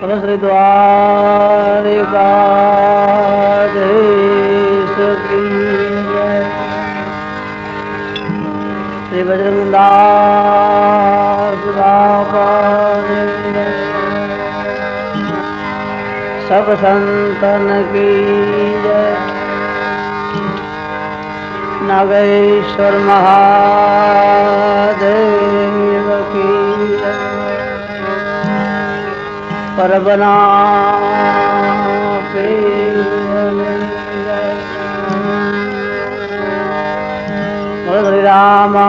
श्री द्वारिकाधीश श्री बजरंगदास। सब संतन की जय नागेश्वर महादेव की परबना पे रामा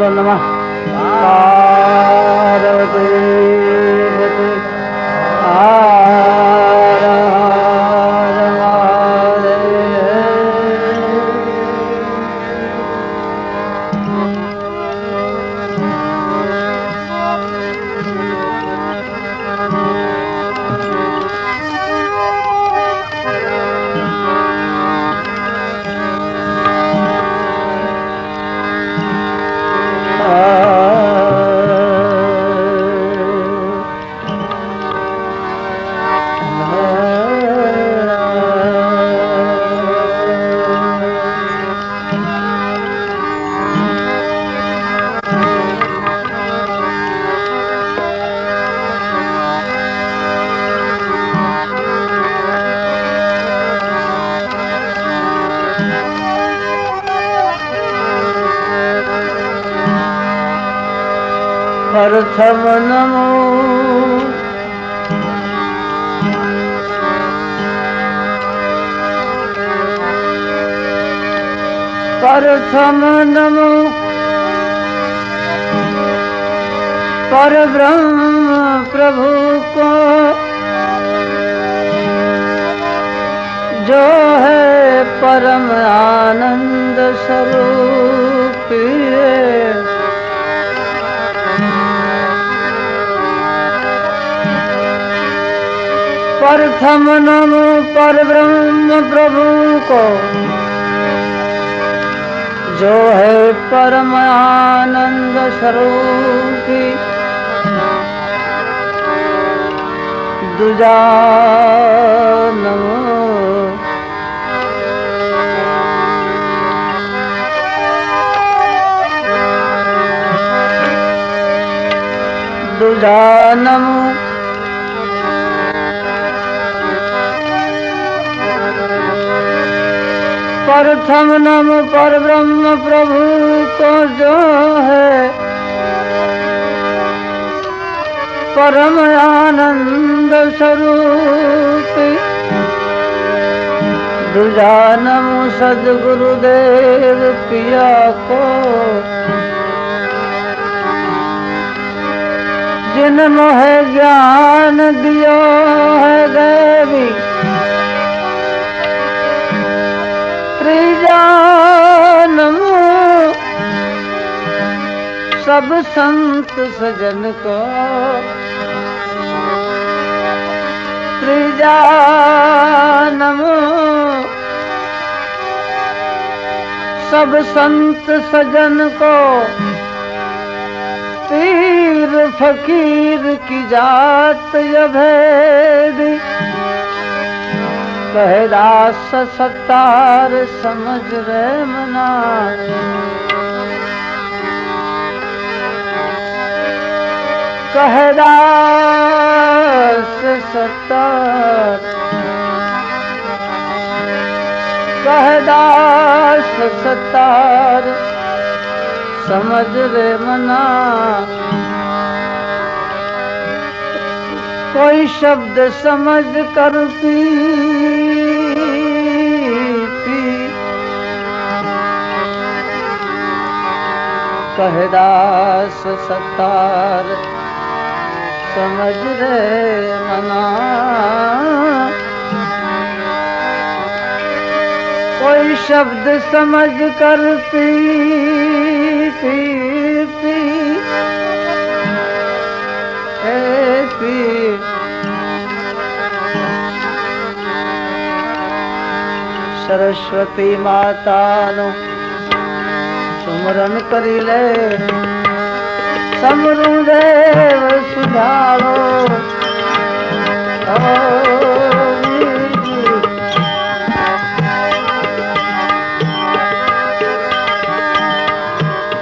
बोलो पार्वती। प्रभु को जो है परम आनंद स्वरूपी। दुजा नमो। दुजा प्रथम नम पर ब्रह्म प्रभु को जो है, परम आनंद स्वरूप। दूजा नम सदगुरुदेव पिया को जिन मोह ज्ञान दियो है देवी। त्रिजानम सब संत सजन को त्रिजानम सब संत सजन को पीर फकीर की जात ये भेद कहदास सत्तार समझ रे मना कहदास सत्तार। कहदास सत्तार समझ रे मना कोई शब्द समझ कर पी कहदास सतार समझ रे मना। कोई शब्द समझ कर P P P. A, P. Saraswati माता नो સુમરન કરી લે. સમરું દેવ સુધારો.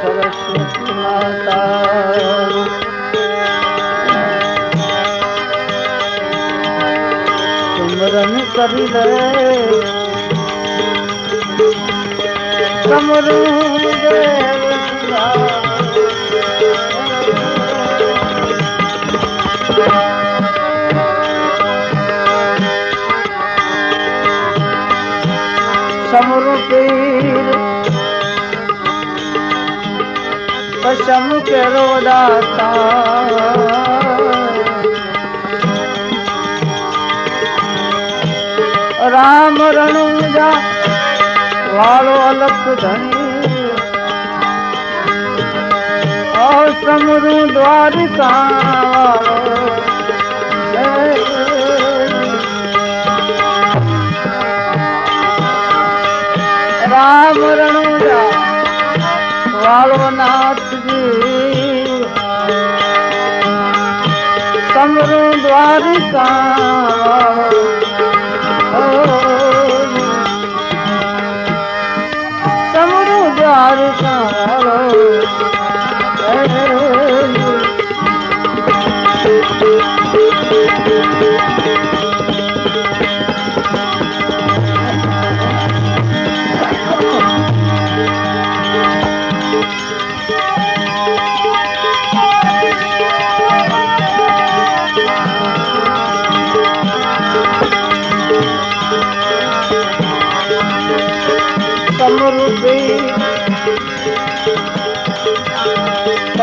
સરસ્વતી માતા સુમરન કરી લે. અમરું સમૃતિર કસમ કરો દાતા રામ રણુજા વાળો અલખ ધણી સમરું દ્વારિકા રામ રણુજા વાળો નાથજી સમરું દ્વારિકા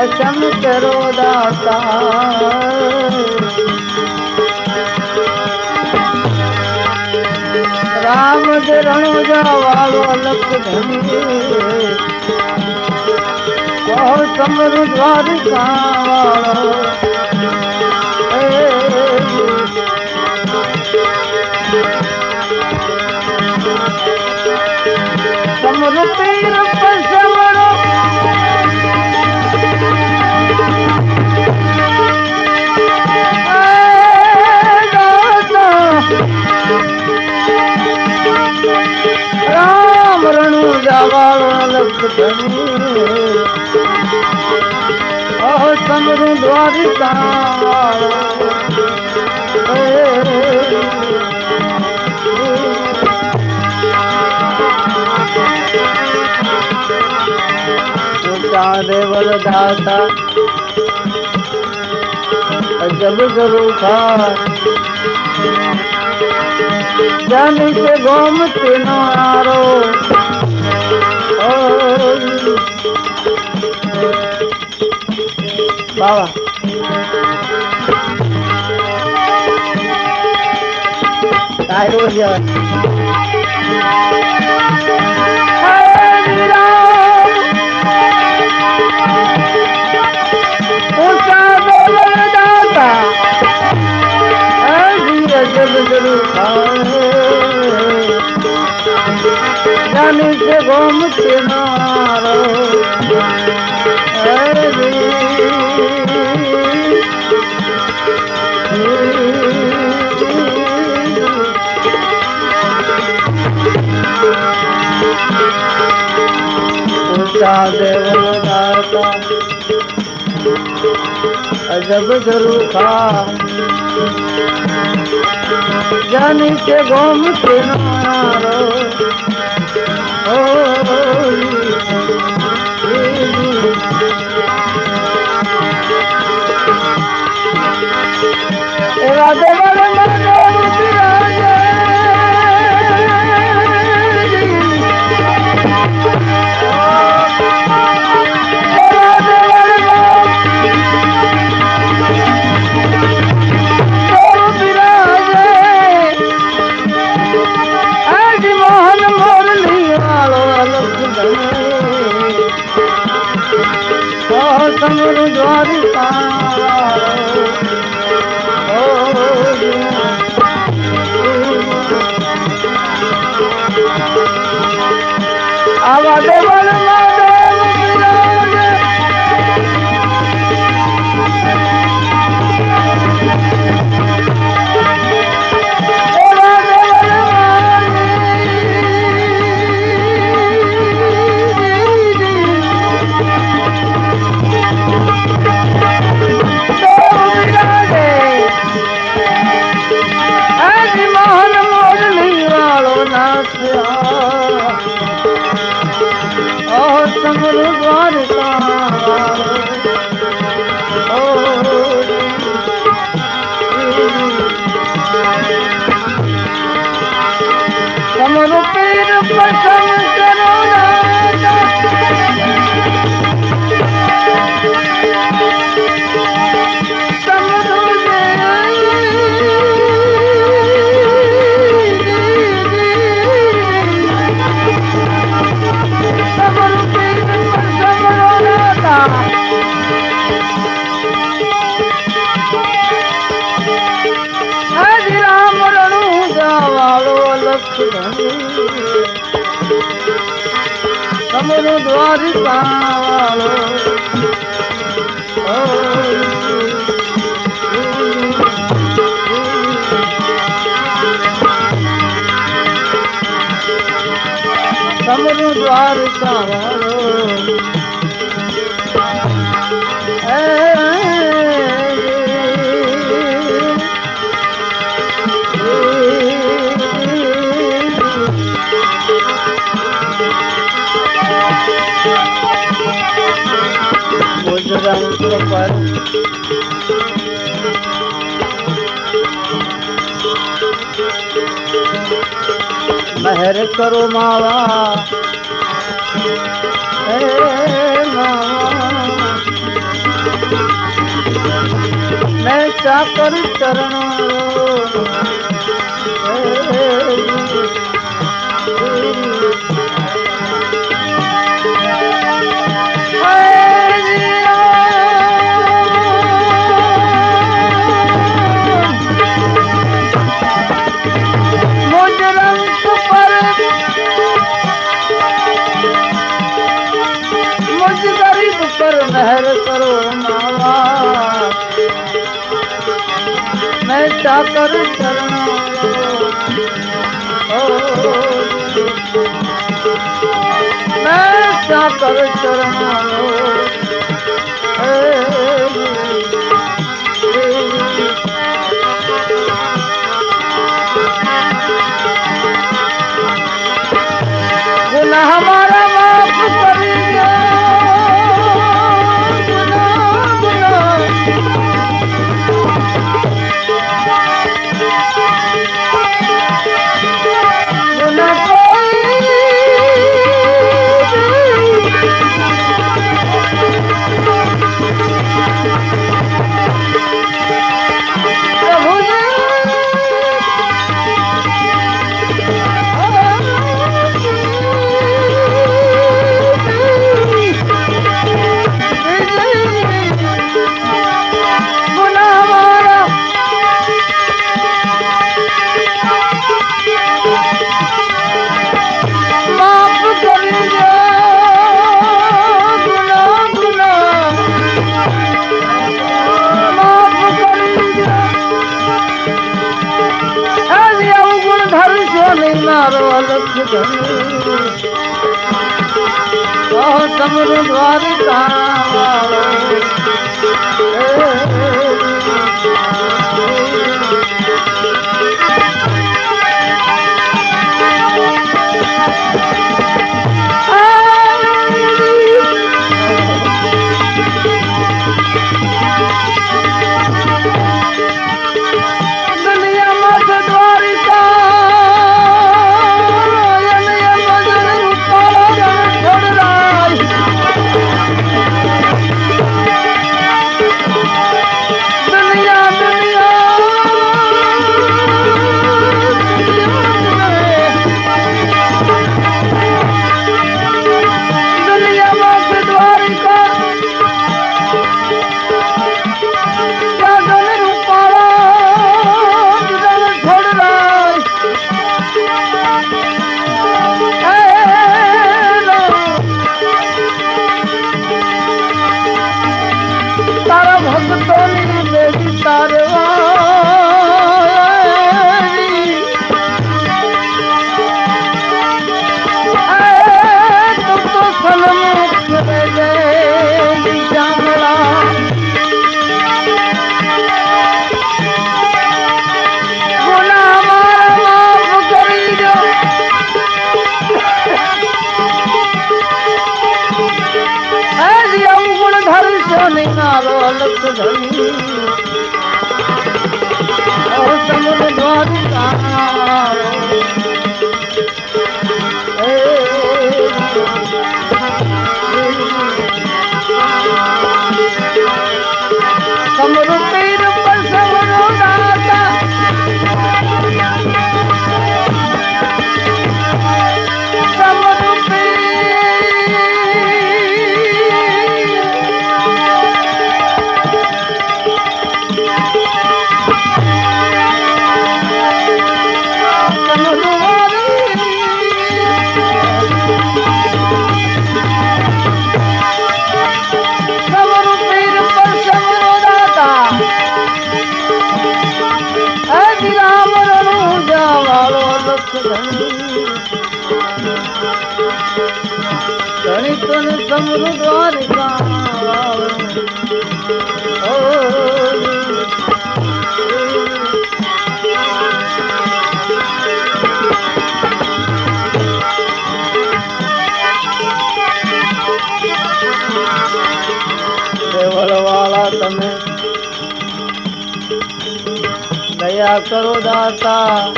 દર્શન કરો દાતા રામ ચરણ જવાળો લક્ષ્મી કહો સમર દ્વારકા સમર પીર समरू द्वारिका वरदाता जब गुरु जन के गोमती नारो बाबा काय रोज ऊँचा बोल दाता जब गुरु जानी से गोमती नारो ऊँचा देव दाता अजब गुरु खा जानी के સમર દ્વારિકા તમારો દ્વારિકા વાળો તમારો મહેર કરો માવા. હે માવા. મેં ચાકર ચરણો पर मेहर करो मावा मैं चाकर चरणों मैं चाकर चरणों से अलख धनी समर द्वारिका cho gửi હરિતન સમૃ દ્વારકા વાળા તમે દયા કરો દાતા.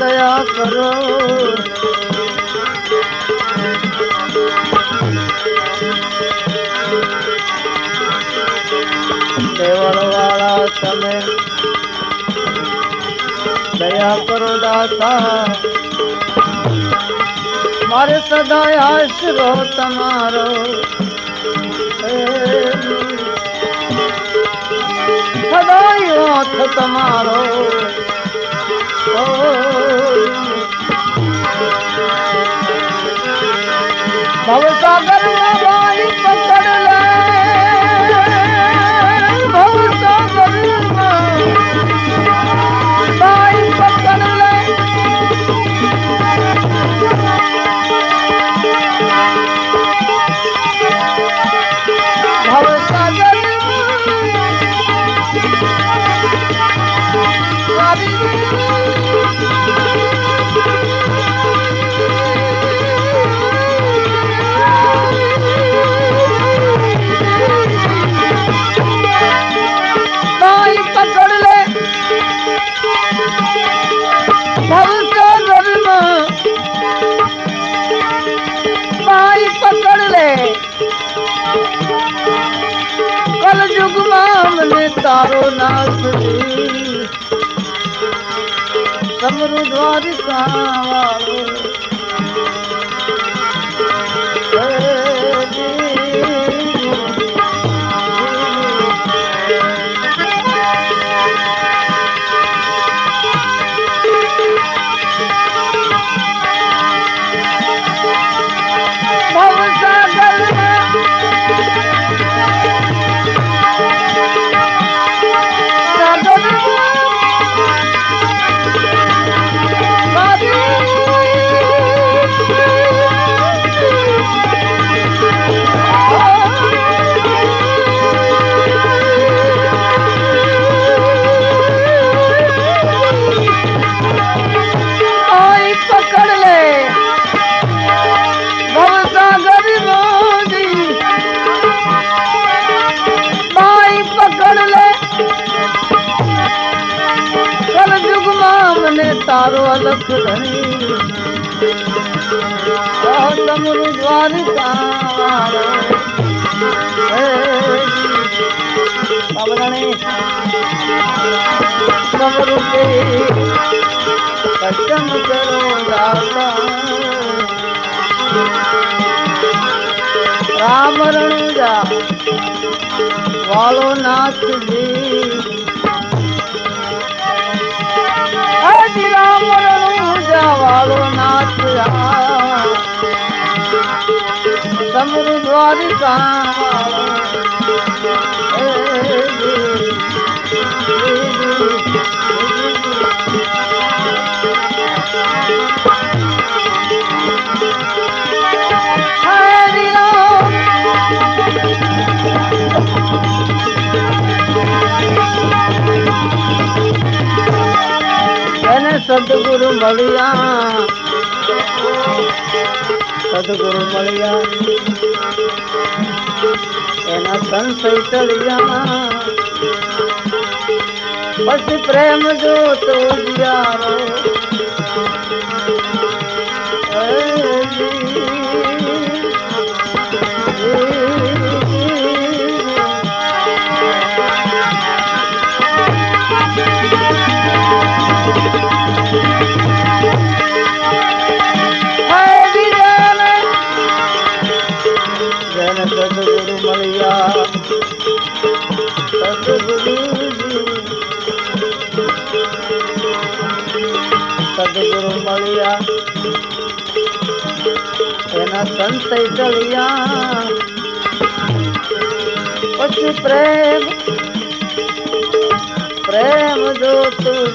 દયા કરો. દયા કરો દાતા. મારે સદાય આશરો તમારો. સદાય હાથ તમારો. ભવસાગર તારો નાથ તમરું સુખ ધણી દ્વારિકા રામ રામ વાળો નાચ્યા સમર દ્વારિકા Thank you. એને સદગુરુ મળ્યા। સદગુરુ મળ્યા। એના સંશય ચલિયા પછી પ્રેમ જો તો મળ્યા એના સંત ચલિયા. પછી પ્રેમ પ્રેમ જો તું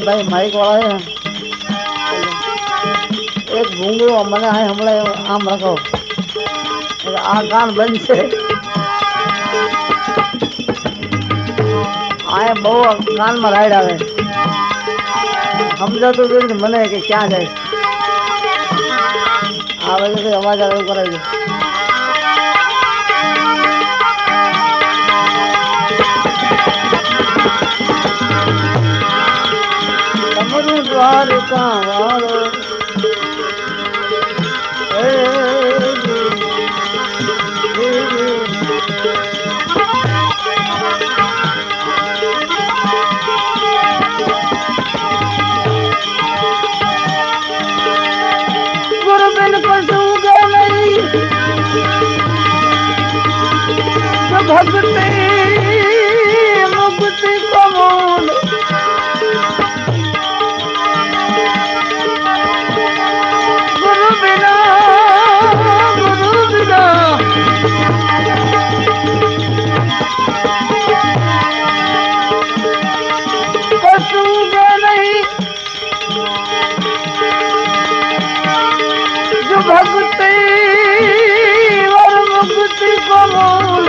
ભાઈ માઇક વાળા એક ભૂંગળો મને આ હમણાં આમ રાખો. આ કાન બંધ છે આ બહુ કાનમાં રાઈડ આવે. સમજાતું હતું મને કે ક્યાં જાય. આ બધું અવાજ આવે એવું કરાવી દે द्वारका वाला भक्ति और मुक्ति को मूल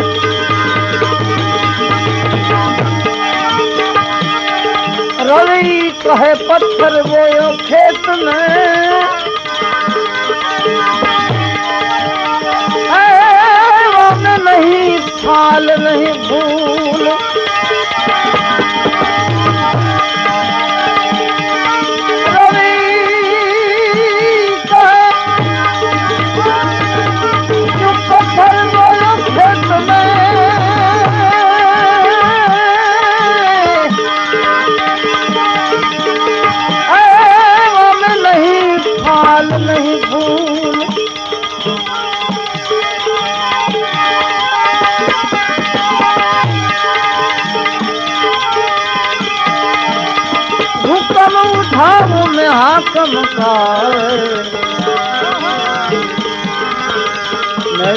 रवि कहे पत्थर बोयो खेत में। नहीं फाल नहीं, फूल।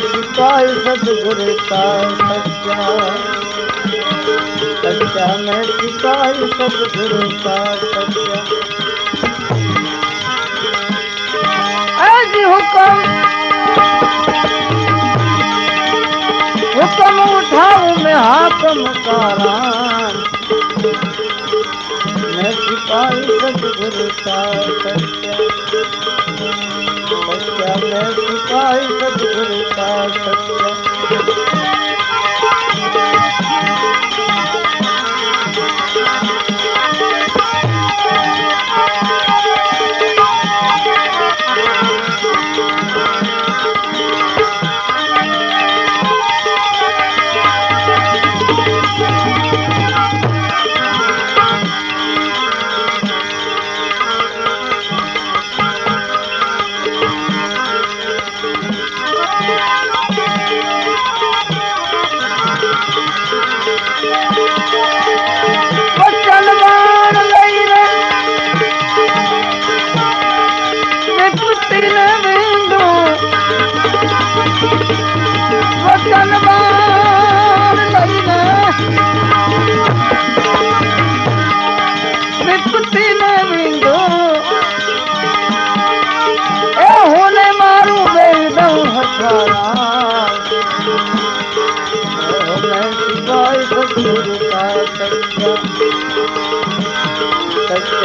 सिपाही सतगुरु सच्चा। मैं सिपाही सतगुरु हुक्म हुक्म उठाऊ मैं हाकम कारान सिपाही सतगुरु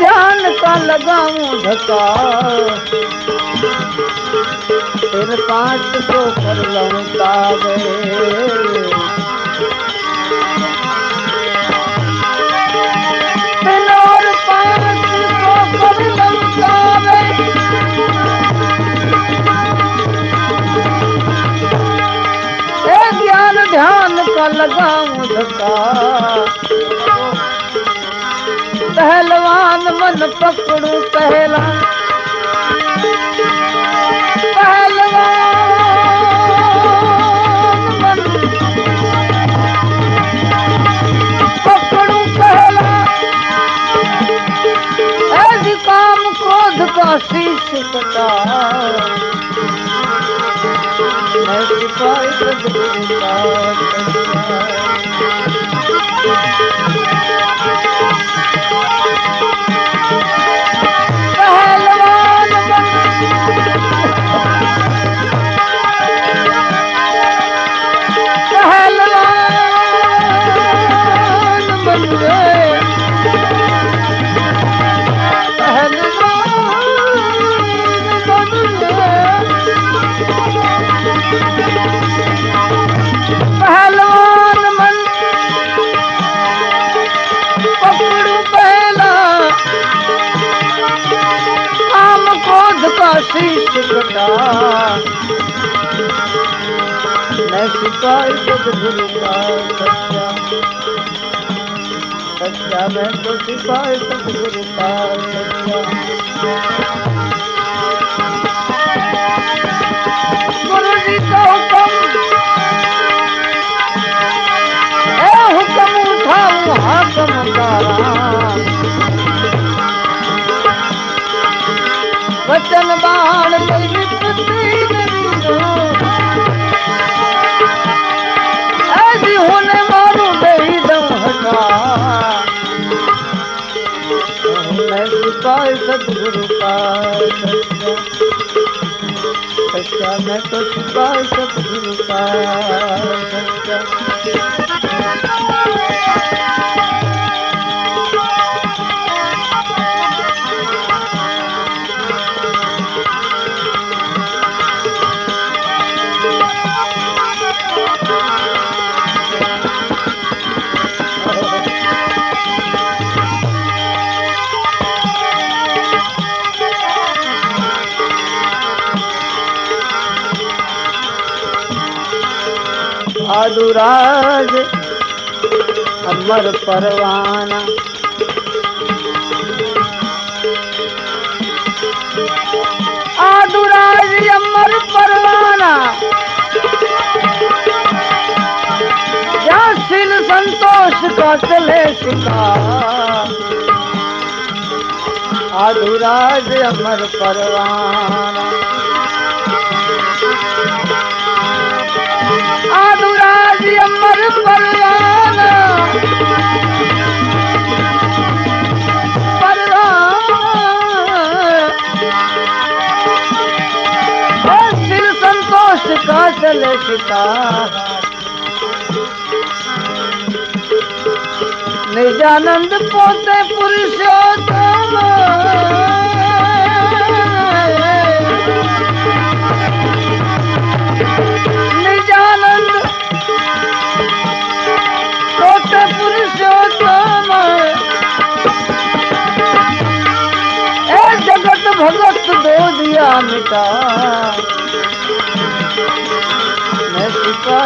ध्यान का लगाऊँ धका इन पाँच को को कर ज्ञान ध्यान का लगाऊँ धक्का पहलवान मन पकड़ू पहला। पहलवान मन पकड़ू पहला। मैं सिपाही सतगुरु सच्चा मैं सच्चा मैं आदुराज अमर परवाना। आदुराज अमर परवाना। जासिल संतोष का चले शिकार। आदुराज अमर परवाना। का निजानंद पोते पुरुषोत्तम।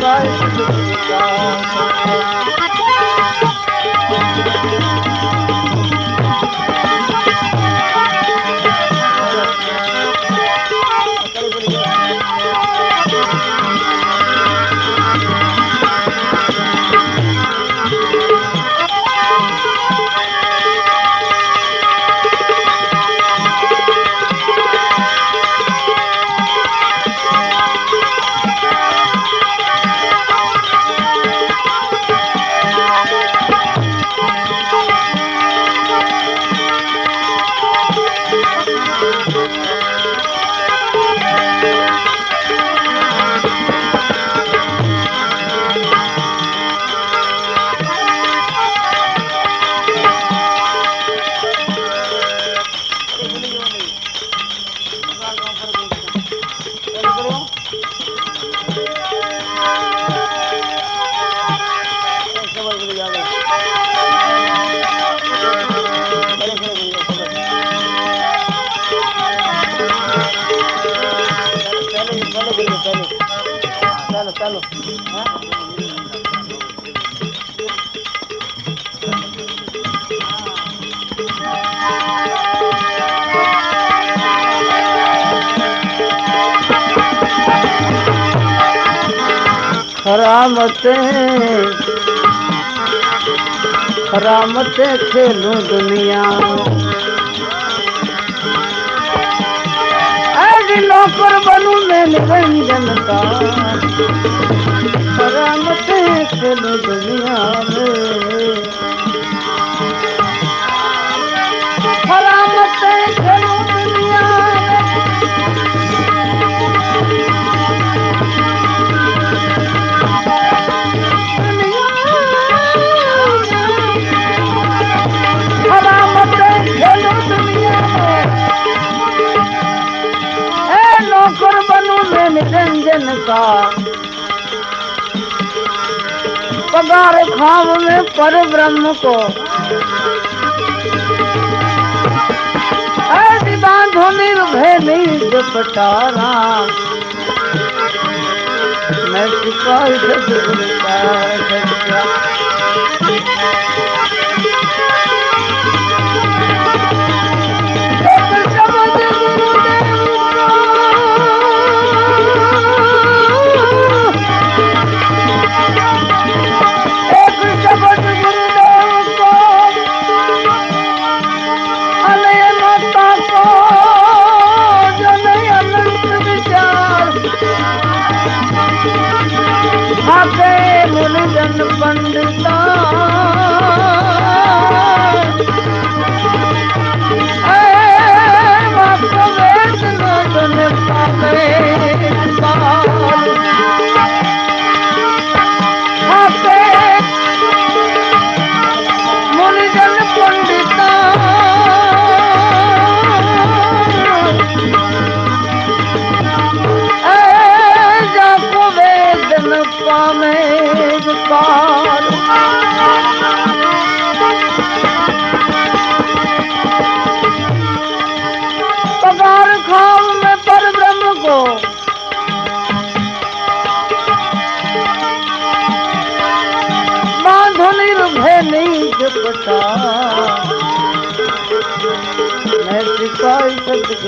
सतगुरु का खरामते रामते खेलू दुनिया। नौकर बनू मैं निरंजन का। रामते खेलू दुनिया। में पगार खाम में पर ब्रह्म को बांधो निर्भय नहीं पटारा मैं सिपाही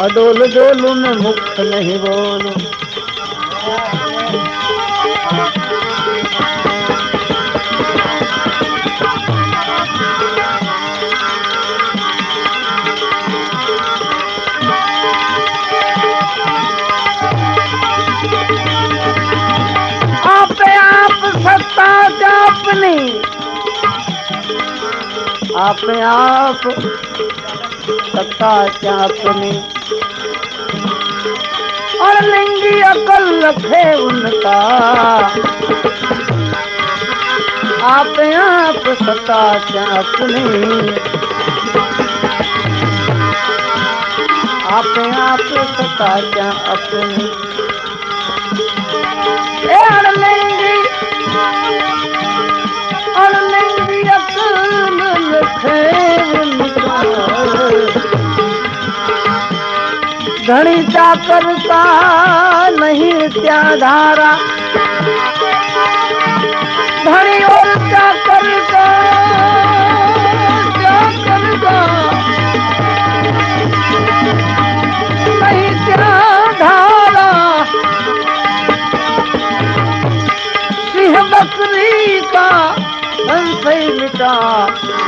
अडोल डोलू में मुक्त नहीं बोलू। आप आप सत्ता जापनी। आप रखे उनका। आप आप सता क्या अपने। आप आप सत्ता चापनी ए धनी चाकर का नहीं त्या धारा धनी और चाकर का चाकर का नहीं त्या धारा सिंह बकरी का मिटा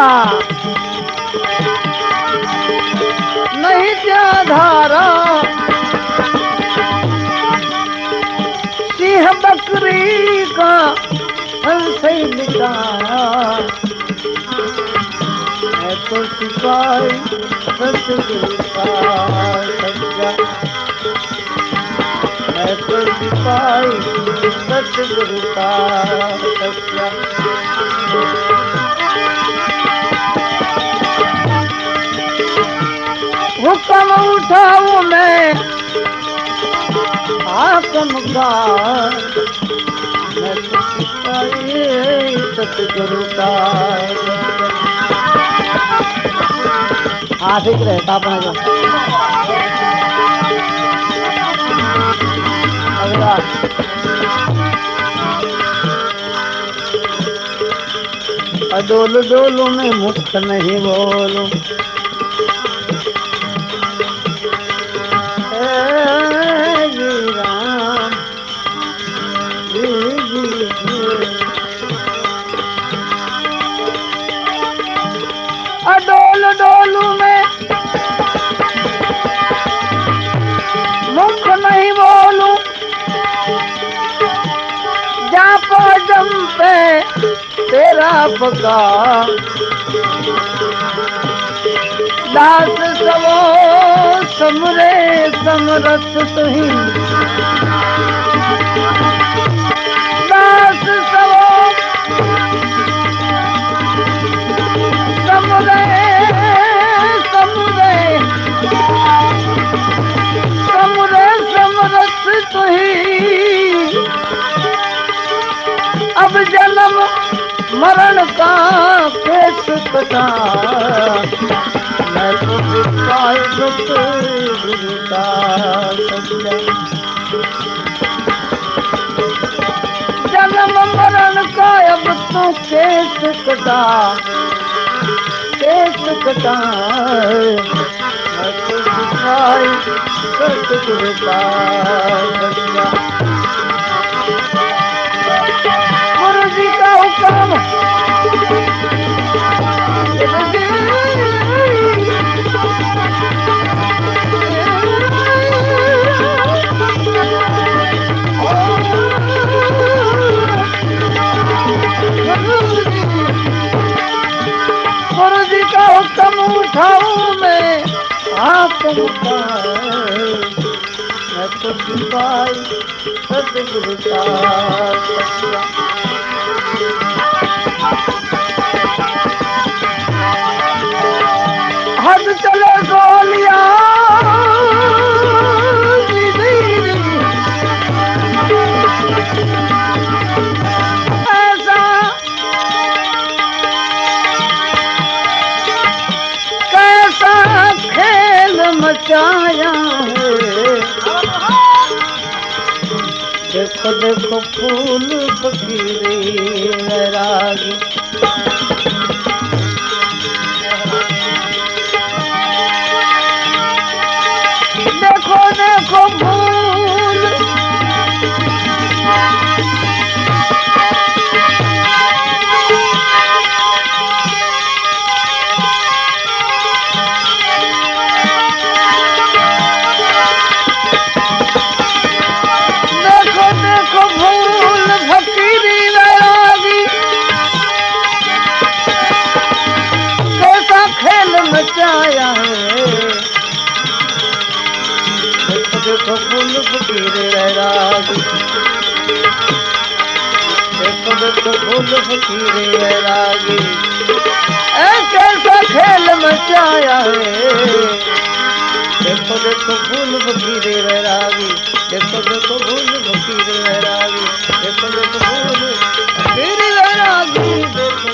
चाकर नहीं त्या धारा। सिंह बकरी का हंसई मिटा मैं तो सिपाही सतगुरु का मैं तो सिपाही सतगुरु का सच्चा आत्म का मैं तो सिपाही सतगुरु का हाँ अडोल डोलू में मुक्त नहीं बोलू। तेरा दास सवो समरे समरथ तुही। मरण का केस कटा। मैं तो जन्म मरण का अब तो केस कटा। केस कटा। मैं तो विपाल उठाऊ मैं। आप मैं तो सतगुरु का हद चले गोलिया। कैसा खेल मचाया फूल वैरागी खेल मचाया है देखो देखो फूल फकीरे रागी। देखो देखो फूल फकीरे रागी। देखो देखो, भूल फकीरे वैरागी देखो